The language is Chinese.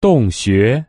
洞穴。